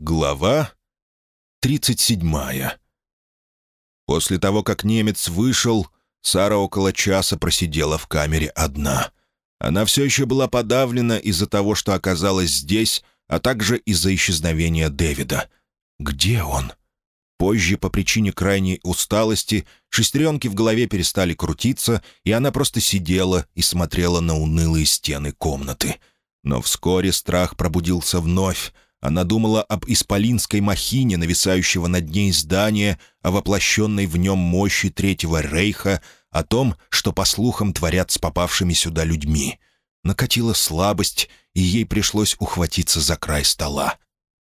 Глава 37 После того, как немец вышел, Сара около часа просидела в камере одна. Она все еще была подавлена из-за того, что оказалась здесь, а также из-за исчезновения Дэвида. Где он? Позже, по причине крайней усталости, шестеренки в голове перестали крутиться, и она просто сидела и смотрела на унылые стены комнаты. Но вскоре страх пробудился вновь. Она думала об исполинской махине, нависающего над ней здания, о воплощенной в нем мощи Третьего Рейха, о том, что, по слухам, творят с попавшими сюда людьми. Накатила слабость, и ей пришлось ухватиться за край стола.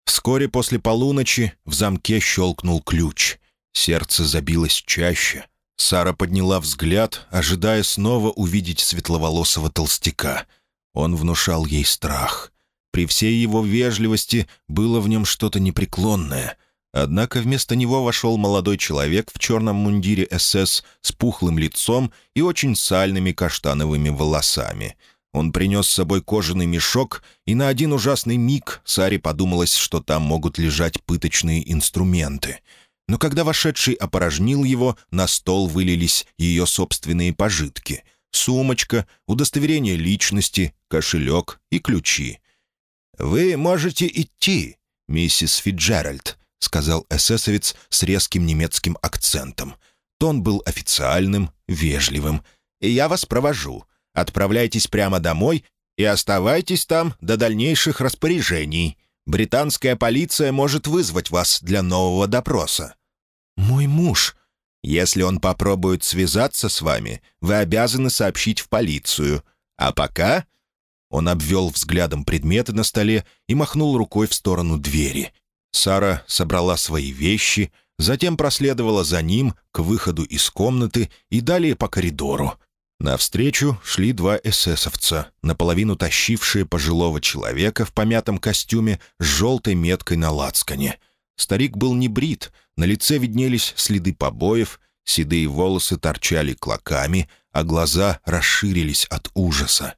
Вскоре после полуночи в замке щелкнул ключ. Сердце забилось чаще. Сара подняла взгляд, ожидая снова увидеть светловолосого толстяка. Он внушал ей страх. При всей его вежливости было в нем что-то непреклонное. Однако вместо него вошел молодой человек в черном мундире СС с пухлым лицом и очень сальными каштановыми волосами — он принес с собой кожаный мешок, и на один ужасный миг Саре подумалось, что там могут лежать пыточные инструменты. Но когда вошедший опорожнил его, на стол вылились ее собственные пожитки — сумочка, удостоверение личности, кошелек и ключи. «Вы можете идти, миссис Фиджеральд», — сказал эсэсовец с резким немецким акцентом. Тон был официальным, вежливым. «И я вас провожу. Отправляйтесь прямо домой и оставайтесь там до дальнейших распоряжений. Британская полиция может вызвать вас для нового допроса». «Мой муж», если он попробует связаться с вами, вы обязаны сообщить в полицию. А пока...» Он обвел взглядом предметы на столе и махнул рукой в сторону двери. Сара собрала свои вещи, затем проследовала за ним к выходу из комнаты и далее по коридору. Навстречу шли два эсэсовца, наполовину тащившие пожилого человека в помятом костюме с желтой меткой на лацкане. Старик был не брит, на лице виднелись следы побоев, седые волосы торчали клоками, а глаза расширились от ужаса.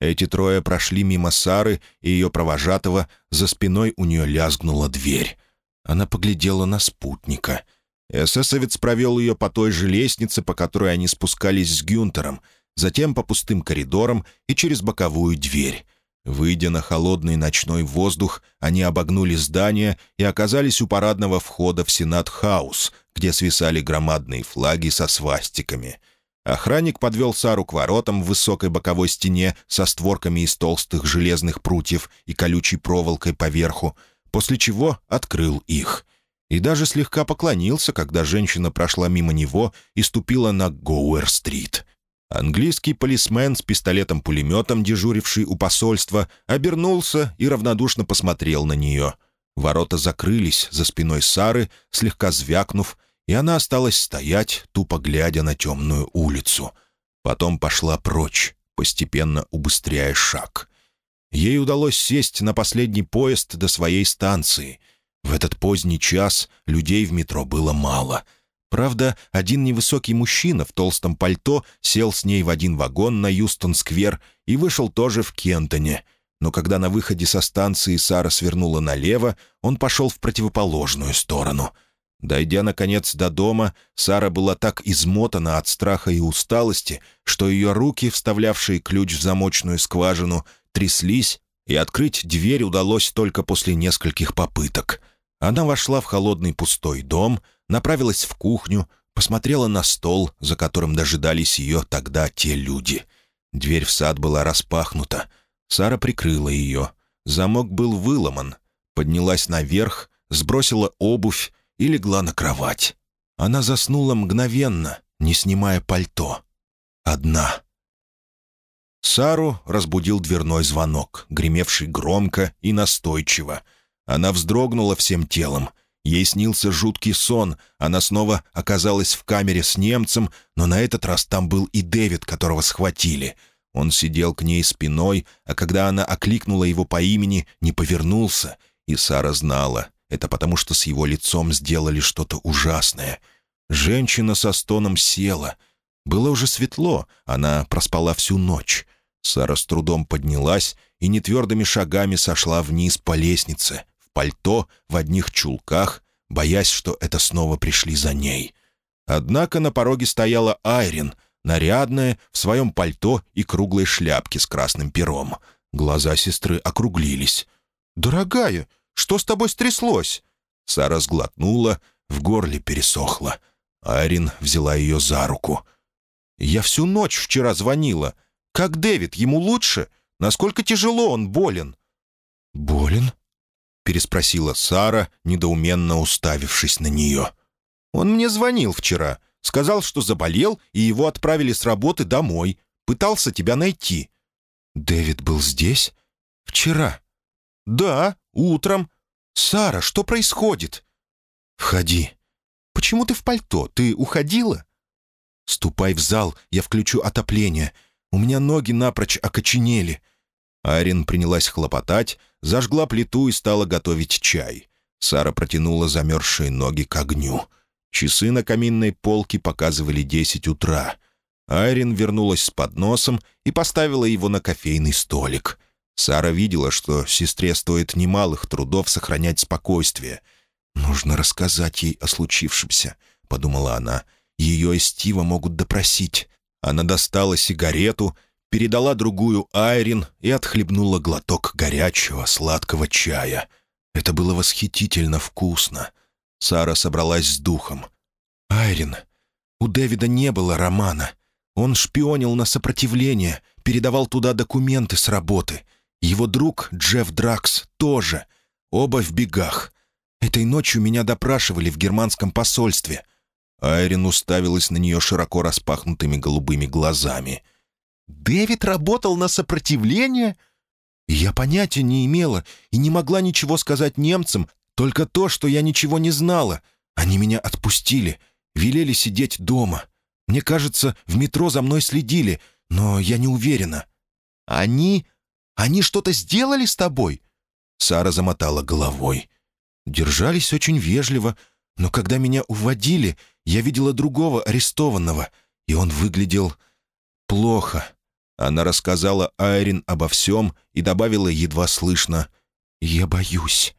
Эти трое прошли мимо Сары и ее провожатого, за спиной у нее лязгнула дверь. Она поглядела на спутника — Эсэсовец провел ее по той же лестнице, по которой они спускались с Гюнтером, затем по пустым коридорам и через боковую дверь. Выйдя на холодный ночной воздух, они обогнули здание и оказались у парадного входа в Сенат-хаус, где свисали громадные флаги со свастиками. Охранник подвел Сару к воротам в высокой боковой стене со створками из толстых железных прутьев и колючей проволокой поверху, после чего открыл их — и даже слегка поклонился, когда женщина прошла мимо него и ступила на Гоуэр-стрит. Английский полисмен с пистолетом-пулеметом, дежуривший у посольства, обернулся и равнодушно посмотрел на нее. Ворота закрылись за спиной Сары, слегка звякнув, и она осталась стоять, тупо глядя на темную улицу. Потом пошла прочь, постепенно убыстряя шаг. Ей удалось сесть на последний поезд до своей станции — в этот поздний час людей в метро было мало. Правда, один невысокий мужчина в толстом пальто сел с ней в один вагон на Юстон-сквер и вышел тоже в Кентоне. Но когда на выходе со станции Сара свернула налево, он пошел в противоположную сторону. Дойдя, наконец, до дома, Сара была так измотана от страха и усталости, что ее руки, вставлявшие ключ в замочную скважину, тряслись, и открыть дверь удалось только после нескольких попыток — она вошла в холодный пустой дом, направилась в кухню, посмотрела на стол, за которым дожидались ее тогда те люди. Дверь в сад была распахнута. Сара прикрыла ее. Замок был выломан. Поднялась наверх, сбросила обувь и легла на кровать. Она заснула мгновенно, не снимая пальто. Одна. Сару разбудил дверной звонок, гремевший громко и настойчиво — она вздрогнула всем телом. Ей снился жуткий сон. Она снова оказалась в камере с немцем, но на этот раз там был и Дэвид, которого схватили. Он сидел к ней спиной, а когда она окликнула его по имени, не повернулся. И Сара знала. Это потому, что с его лицом сделали что-то ужасное. Женщина со стоном села. Было уже светло, она проспала всю ночь. Сара с трудом поднялась и нетвердыми шагами сошла вниз по лестнице, пальто, в одних чулках, боясь, что это снова пришли за ней. Однако на пороге стояла Айрин, нарядная, в своем пальто и круглой шляпке с красным пером. Глаза сестры округлились. «Дорогая, что с тобой стряслось?» Сара сглотнула, в горле пересохло. Айрин взяла ее за руку. «Я всю ночь вчера звонила. Как Дэвид, ему лучше? Насколько тяжело он болен?» «Болен?» — переспросила Сара, недоуменно уставившись на нее. «Он мне звонил вчера. Сказал, что заболел, и его отправили с работы домой. Пытался тебя найти». «Дэвид был здесь? Вчера?» «Да, утром. Сара, что происходит?» «Входи». «Почему ты в пальто? Ты уходила?» «Ступай в зал, я включу отопление. У меня ноги напрочь окоченели». Арин принялась хлопотать, зажгла плиту и стала готовить чай. Сара протянула замерзшие ноги к огню. Часы на каминной полке показывали десять утра. Айрин вернулась с подносом и поставила его на кофейный столик. Сара видела, что сестре стоит немалых трудов сохранять спокойствие. «Нужно рассказать ей о случившемся», — подумала она. «Ее и Стива могут допросить». Она достала сигарету, передала другую Айрин и отхлебнула глоток горячего, сладкого чая. Это было восхитительно вкусно. Сара собралась с духом. «Айрин, у Дэвида не было романа. Он шпионил на сопротивление, передавал туда документы с работы. Его друг Джефф Дракс тоже. Оба в бегах. Этой ночью меня допрашивали в германском посольстве». Айрин уставилась на нее широко распахнутыми голубыми глазами. «Дэвид работал на сопротивление?» «Я понятия не имела и не могла ничего сказать немцам, только то, что я ничего не знала. Они меня отпустили, велели сидеть дома. Мне кажется, в метро за мной следили, но я не уверена». «Они... они что-то сделали с тобой?» Сара замотала головой. Держались очень вежливо, но когда меня уводили, я видела другого арестованного, и он выглядел плохо. Она рассказала Айрин обо всем и добавила едва слышно «Я боюсь».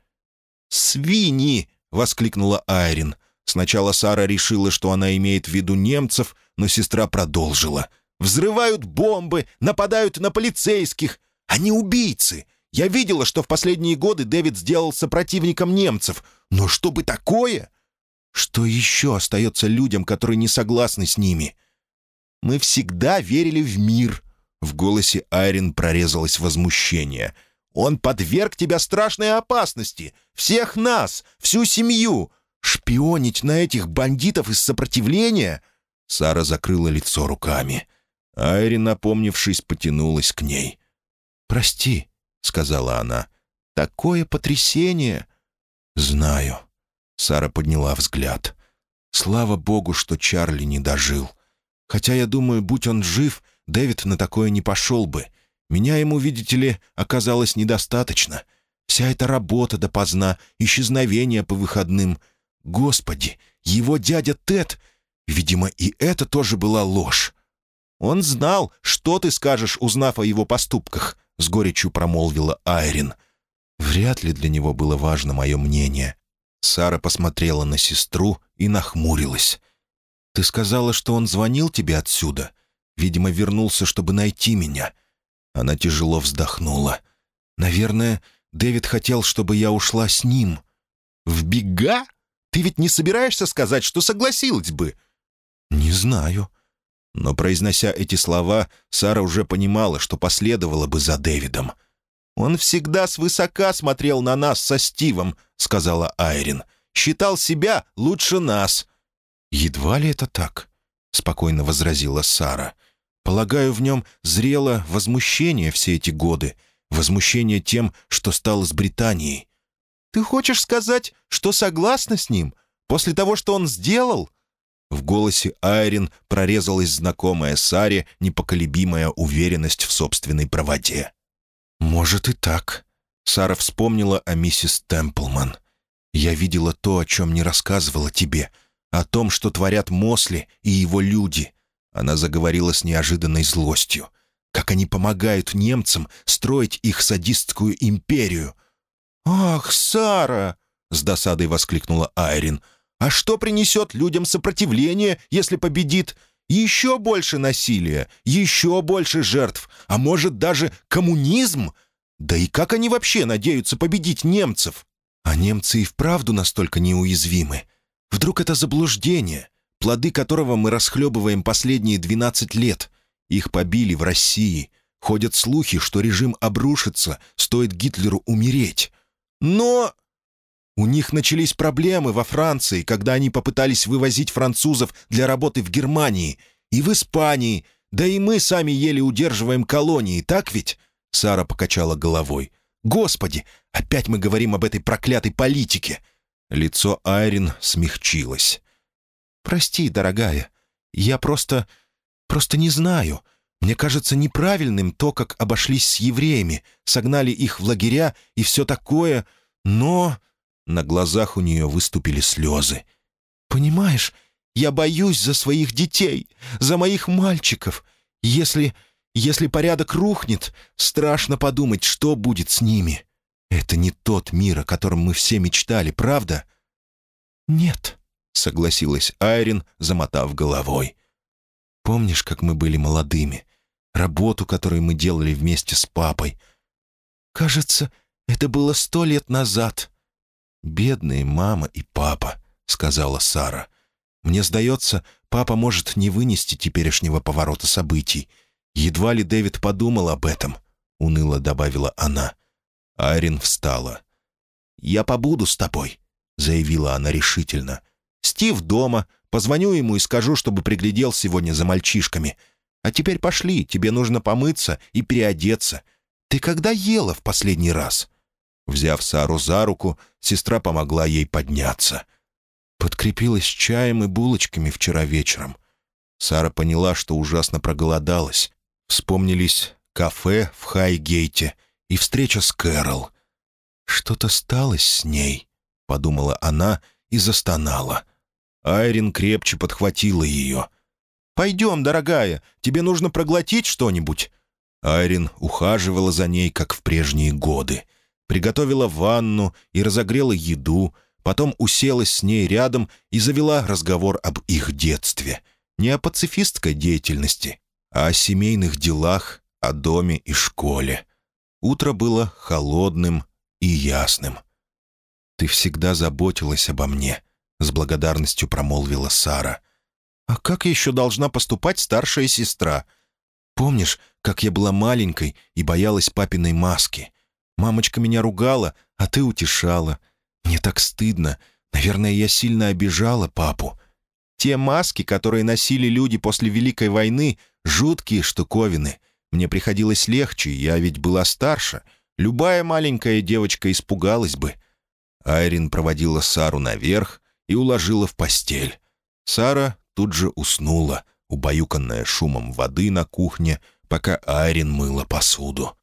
«Свиньи!» — воскликнула Айрин. Сначала Сара решила, что она имеет в виду немцев, но сестра продолжила. «Взрывают бомбы, нападают на полицейских. Они убийцы. Я видела, что в последние годы Дэвид сделал сопротивником немцев. Но что бы такое? Что еще остается людям, которые не согласны с ними? Мы всегда верили в мир». В голосе Айрин прорезалось возмущение — он подверг тебя страшной опасности. Всех нас, всю семью. Шпионить на этих бандитов из сопротивления?» Сара закрыла лицо руками. Айри, напомнившись, потянулась к ней. «Прости», — сказала она. «Такое потрясение!» «Знаю». Сара подняла взгляд. «Слава богу, что Чарли не дожил. Хотя, я думаю, будь он жив, Дэвид на такое не пошел бы. Меня ему, видите ли, оказалось недостаточно. Вся эта работа допоздна, исчезновение по выходным. Господи, его дядя Тед... Видимо, и это тоже была ложь. «Он знал, что ты скажешь, узнав о его поступках», — с горечью промолвила Айрин. Вряд ли для него было важно мое мнение. Сара посмотрела на сестру и нахмурилась. «Ты сказала, что он звонил тебе отсюда? Видимо, вернулся, чтобы найти меня. Она тяжело вздохнула. «Наверное, Дэвид хотел, чтобы я ушла с ним». «В бега? Ты ведь не собираешься сказать, что согласилась бы?» «Не знаю». Но, произнося эти слова, Сара уже понимала, что последовала бы за Дэвидом. «Он всегда свысока смотрел на нас со Стивом», — сказала Айрин. «Считал себя лучше нас». «Едва ли это так?» — спокойно возразила Сара. Полагаю, в нем зрело возмущение все эти годы, возмущение тем, что стало с Британией. «Ты хочешь сказать, что согласна с ним? После того, что он сделал?» В голосе Айрин прорезалась знакомая Саре непоколебимая уверенность в собственной правоте. «Может и так». Сара вспомнила о миссис Темплман. «Я видела то, о чем не рассказывала тебе, о том, что творят Мосли и его люди. Она заговорила с неожиданной злостью. Как они помогают немцам строить их садистскую империю. «Ах, Сара!» — с досадой воскликнула Айрин. «А что принесет людям сопротивление, если победит? Еще больше насилия, еще больше жертв, а может даже коммунизм? Да и как они вообще надеются победить немцев? А немцы и вправду настолько неуязвимы. Вдруг это заблуждение, плоды которого мы расхлебываем последние 12 лет. Их побили в России. Ходят слухи, что режим обрушится, стоит Гитлеру умереть. Но у них начались проблемы во Франции, когда они попытались вывозить французов для работы в Германии. И в Испании. Да и мы сами еле удерживаем колонии, так ведь?» Сара покачала головой. «Господи, опять мы говорим об этой проклятой политике!» Лицо Айрин смягчилось. «Прости, дорогая, я просто... просто не знаю. Мне кажется неправильным то, как обошлись с евреями, согнали их в лагеря и все такое, но...» На глазах у нее выступили слезы. «Понимаешь, я боюсь за своих детей, за моих мальчиков. Если... если порядок рухнет, страшно подумать, что будет с ними. Это не тот мир, о котором мы все мечтали, правда?» «Нет», — согласилась Айрин, замотав головой. «Помнишь, как мы были молодыми? Работу, которую мы делали вместе с папой? Кажется, это было сто лет назад». «Бедные мама и папа», — сказала Сара. «Мне сдается, папа может не вынести теперешнего поворота событий. Едва ли Дэвид подумал об этом», — уныло добавила она. Айрин встала. «Я побуду с тобой», — заявила она решительно. «Стив дома. Позвоню ему и скажу, чтобы приглядел сегодня за мальчишками. А теперь пошли, тебе нужно помыться и переодеться. Ты когда ела в последний раз?» Взяв Сару за руку, сестра помогла ей подняться. Подкрепилась чаем и булочками вчера вечером. Сара поняла, что ужасно проголодалась. Вспомнились кафе в Хайгейте и встреча с Кэрол. «Что-то сталось с ней», — подумала она и застонала. Айрин крепче подхватила ее. «Пойдем, дорогая, тебе нужно проглотить что-нибудь». Айрин ухаживала за ней, как в прежние годы — приготовила ванну и разогрела еду, потом уселась с ней рядом и завела разговор об их детстве. Не о пацифистской деятельности, а о семейных делах, о доме и школе. Утро было холодным и ясным. «Ты всегда заботилась обо мне», — с благодарностью промолвила Сара. «А как еще должна поступать старшая сестра? Помнишь, как я была маленькой и боялась папиной маски? Мамочка меня ругала, а ты утешала. Мне так стыдно. Наверное, я сильно обижала папу. Те маски, которые носили люди после Великой войны, жуткие штуковины. Мне приходилось легче, я ведь была старше. Любая маленькая девочка испугалась бы. Айрин проводила Сару наверх и уложила в постель. Сара тут же уснула, убаюканная шумом воды на кухне, пока Айрин мыла посуду.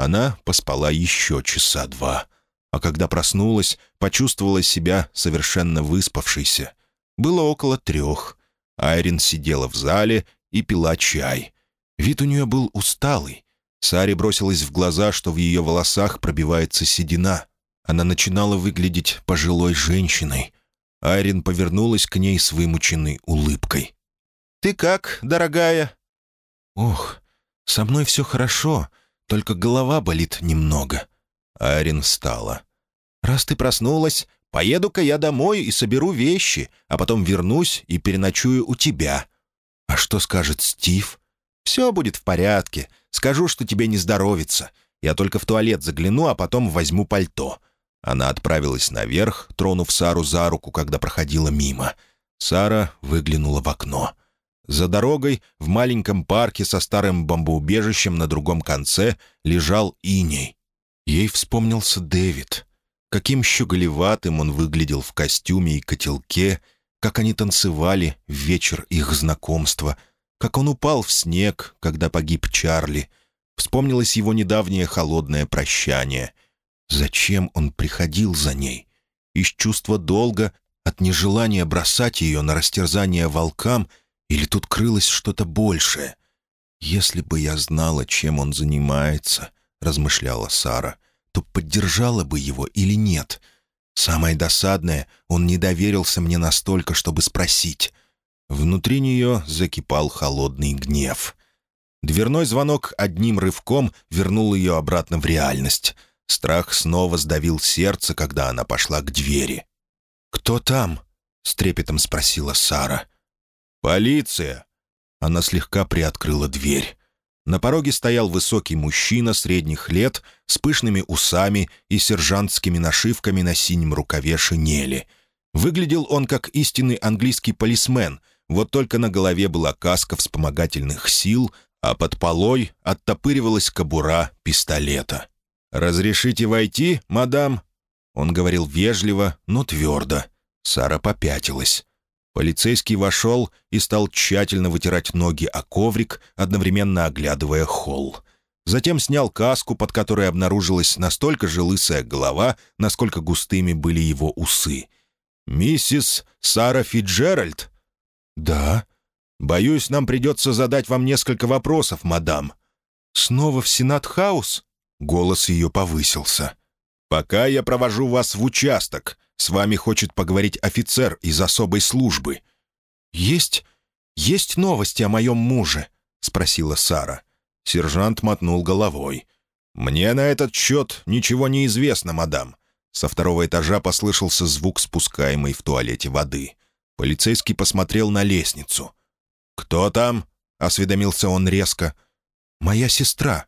Она поспала еще часа два, а когда проснулась, почувствовала себя совершенно выспавшейся. Было около трех. Айрин сидела в зале и пила чай. Вид у нее был усталый. Саре бросилось в глаза, что в ее волосах пробивается седина. Она начинала выглядеть пожилой женщиной. Айрин повернулась к ней с вымученной улыбкой. «Ты как, дорогая?» «Ох, со мной все хорошо. Только голова болит немного». Арин встала. «Раз ты проснулась, поеду-ка я домой и соберу вещи, а потом вернусь и переночую у тебя». «А что скажет Стив?» «Все будет в порядке. Скажу, что тебе не здоровится. Я только в туалет загляну, а потом возьму пальто». Она отправилась наверх, тронув Сару за руку, когда проходила мимо. Сара выглянула в окно. За дорогой, в маленьком парке со старым бомбоубежищем на другом конце, лежал иней. Ей вспомнился Дэвид. Каким щеголеватым он выглядел в костюме и котелке, как они танцевали в вечер их знакомства, как он упал в снег, когда погиб Чарли. Вспомнилось его недавнее холодное прощание. Зачем он приходил за ней? Из чувства долга, от нежелания бросать ее на растерзание волкам — или тут крылось что-то большее? «Если бы я знала, чем он занимается», — размышляла Сара, то поддержала бы его или нет. Самое досадное, он не доверился мне настолько, чтобы спросить. Внутри нее закипал холодный гнев. Дверной звонок одним рывком вернул ее обратно в реальность. Страх снова сдавил сердце, когда она пошла к двери. «Кто там?» — с трепетом спросила Сара. «Полиция!» Она слегка приоткрыла дверь. На пороге стоял высокий мужчина средних лет с пышными усами и сержантскими нашивками на синем рукаве шинели. Выглядел он как истинный английский полисмен, вот только на голове была каска вспомогательных сил, а под полой оттопыривалась кобура пистолета. «Разрешите войти, мадам?» Он говорил вежливо, но твердо. Сара попятилась. Полицейский вошел и стал тщательно вытирать ноги о коврик, одновременно оглядывая холл. Затем снял каску, под которой обнаружилась настолько же лысая голова, насколько густыми были его усы. «Миссис Сара Фицджеральд?» «Да». «Боюсь, нам придется задать вам несколько вопросов, мадам». «Снова в Сенат-хаус?» Голос ее повысился. «Пока я провожу вас в участок. С вами хочет поговорить офицер из особой службы». «Есть... есть новости о моем муже?» — спросила Сара. Сержант мотнул головой. «Мне на этот счет ничего не известно, мадам». Со второго этажа послышался звук спускаемой в туалете воды. Полицейский посмотрел на лестницу. «Кто там?» — осведомился он резко. «Моя сестра»,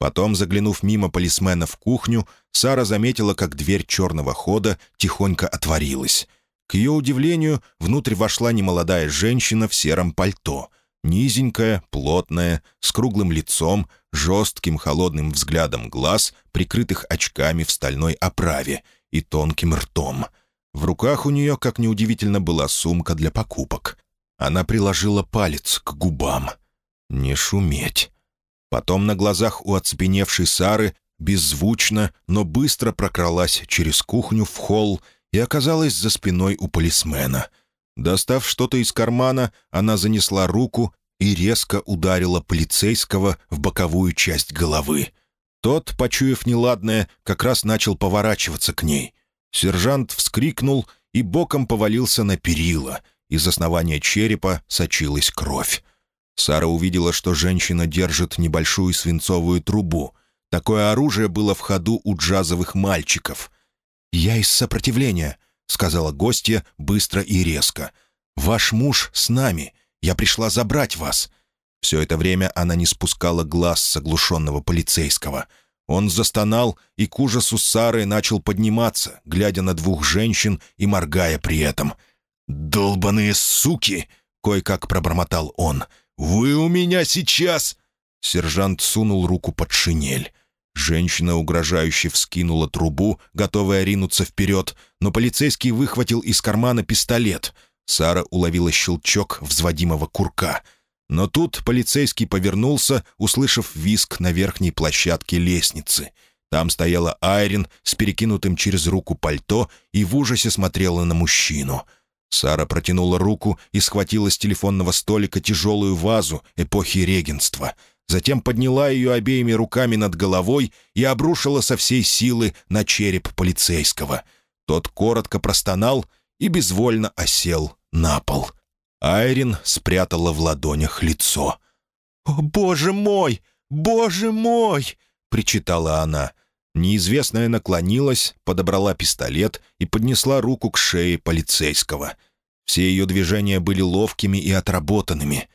Потом, заглянув мимо полисмена в кухню, Сара заметила, как дверь черного хода тихонько отворилась. К ее удивлению, внутрь вошла немолодая женщина в сером пальто. Низенькая, плотная, с круглым лицом, жестким холодным взглядом глаз, прикрытых очками в стальной оправе и тонким ртом. В руках у нее, как неудивительно, была сумка для покупок. Она приложила палец к губам. «Не шуметь». Потом на глазах у оцепеневшей Сары беззвучно, но быстро прокралась через кухню в холл и оказалась за спиной у полисмена. Достав что-то из кармана, она занесла руку и резко ударила полицейского в боковую часть головы. Тот, почуяв неладное, как раз начал поворачиваться к ней. Сержант вскрикнул и боком повалился на перила. Из основания черепа сочилась кровь. Сара увидела, что женщина держит небольшую свинцовую трубу. Такое оружие было в ходу у джазовых мальчиков. «Я из сопротивления», — сказала гостья быстро и резко. «Ваш муж с нами. Я пришла забрать вас». Все это время она не спускала глаз с оглушенного полицейского. Он застонал и к ужасу Сары начал подниматься, глядя на двух женщин и моргая при этом. «Долбаные суки!» — кое-как пробормотал он — «Вы у меня сейчас...» Сержант сунул руку под шинель. Женщина угрожающе вскинула трубу, готовая ринуться вперед, но полицейский выхватил из кармана пистолет. Сара уловила щелчок взводимого курка. Но тут полицейский повернулся, услышав виск на верхней площадке лестницы. Там стояла Айрин с перекинутым через руку пальто и в ужасе смотрела на мужчину — Сара протянула руку и схватила с телефонного столика тяжелую вазу эпохи регенства. Затем подняла ее обеими руками над головой и обрушила со всей силы на череп полицейского. Тот коротко простонал и безвольно осел на пол. Айрин спрятала в ладонях лицо. «О, боже мой! Боже мой!» — причитала она. Неизвестная наклонилась, подобрала пистолет и поднесла руку к шее полицейского. Все ее движения были ловкими и отработанными.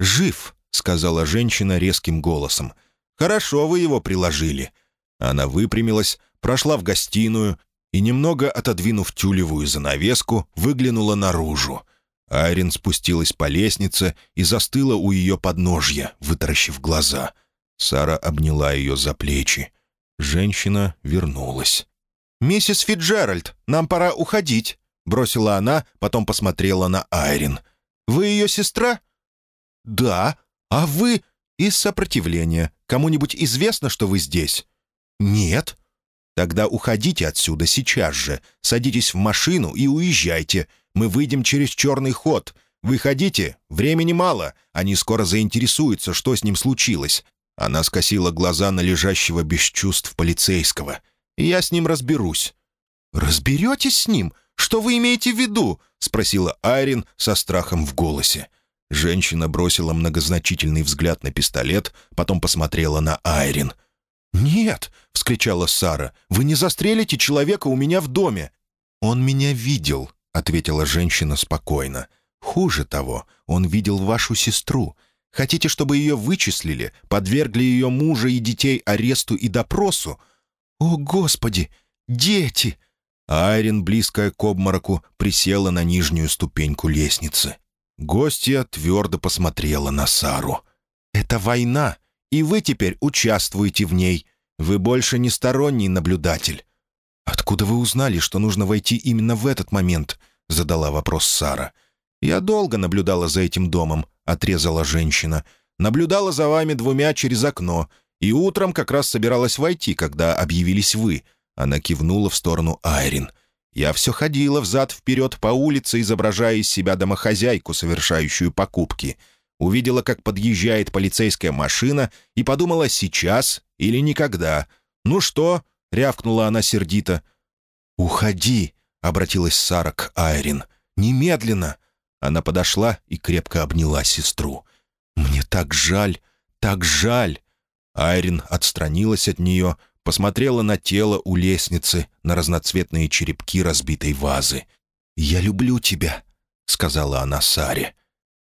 «Жив», — сказала женщина резким голосом. «Хорошо вы его приложили». Она выпрямилась, прошла в гостиную и, немного отодвинув тюлевую занавеску, выглянула наружу. Айрин спустилась по лестнице и застыла у ее подножья, вытаращив глаза. Сара обняла ее за плечи. Женщина вернулась. «Миссис Фиджеральд, нам пора уходить», — бросила она, потом посмотрела на Айрин. «Вы ее сестра?» «Да. А вы из сопротивления. Кому-нибудь известно, что вы здесь?» «Нет». «Тогда уходите отсюда сейчас же. Садитесь в машину и уезжайте. Мы выйдем через черный ход. Выходите, времени мало. Они скоро заинтересуются, что с ним случилось. Она скосила глаза на лежащего без чувств полицейского. «Я с ним разберусь». «Разберетесь с ним? Что вы имеете в виду?» — спросила Айрин со страхом в голосе. Женщина бросила многозначительный взгляд на пистолет, потом посмотрела на Айрин. «Нет!» — вскричала Сара. «Вы не застрелите человека у меня в доме!» «Он меня видел», — ответила женщина спокойно. «Хуже того, он видел вашу сестру. Хотите, чтобы ее вычислили, подвергли ее мужа и детей аресту и допросу? О, Господи! Дети!» Айрин, близкая к обмороку, присела на нижнюю ступеньку лестницы. Гостья твердо посмотрела на Сару. «Это война, и вы теперь участвуете в ней. Вы больше не сторонний наблюдатель». «Откуда вы узнали, что нужно войти именно в этот момент?» — задала вопрос Сара. «Я долго наблюдала за этим домом», — отрезала женщина. «Наблюдала за вами двумя через окно, и утром как раз собиралась войти, когда объявились вы». Она кивнула в сторону Айрин. «Я все ходила взад-вперед по улице, изображая из себя домохозяйку, совершающую покупки. Увидела, как подъезжает полицейская машина, и подумала, сейчас или никогда. Ну что?» — рявкнула она сердито. «Уходи!» — обратилась Сара к Айрин. «Немедленно!» Она подошла и крепко обняла сестру. «Мне так жаль, так жаль!» Айрин отстранилась от нее, посмотрела на тело у лестницы, на разноцветные черепки разбитой вазы. «Я люблю тебя», — сказала она Саре.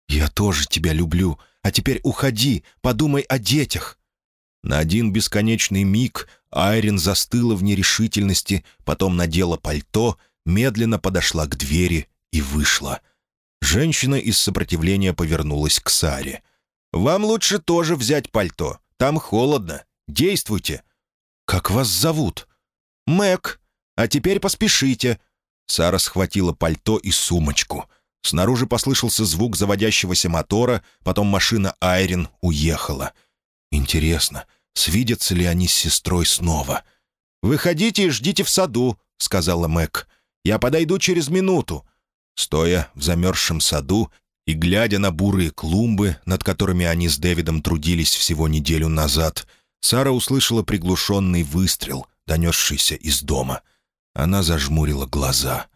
«Я тоже тебя люблю, а теперь уходи, подумай о детях». На один бесконечный миг Айрин застыла в нерешительности, потом надела пальто, медленно подошла к двери и вышла. Женщина из сопротивления повернулась к Саре. «Вам лучше тоже взять пальто. Там холодно. Действуйте». «Как вас зовут?» «Мэг. А теперь поспешите». Сара схватила пальто и сумочку. Снаружи послышался звук заводящегося мотора, потом машина Айрин уехала. «Интересно, свидятся ли они с сестрой снова?» «Выходите и ждите в саду», — сказала Мэг. «Я подойду через минуту». Стоя в замерзшем саду и глядя на бурые клумбы, над которыми они с Дэвидом трудились всего неделю назад, Сара услышала приглушенный выстрел, донесшийся из дома. Она зажмурила глаза.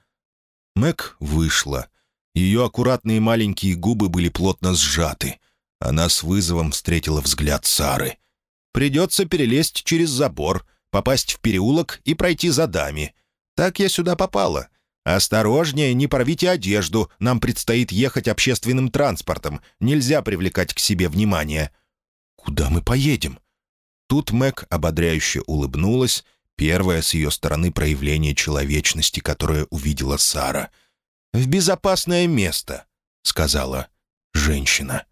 Мэг вышла. Ее аккуратные маленькие губы были плотно сжаты. Она с вызовом встретила взгляд Сары. «Придется перелезть через забор, попасть в переулок и пройти за дами. Так я сюда попала. Осторожнее, не порвите одежду, нам предстоит ехать общественным транспортом, нельзя привлекать к себе внимание». «Куда мы поедем?» Тут Мэг ободряюще улыбнулась, первое с ее стороны проявление человечности, которое увидела Сара. «В безопасное место», — сказала женщина.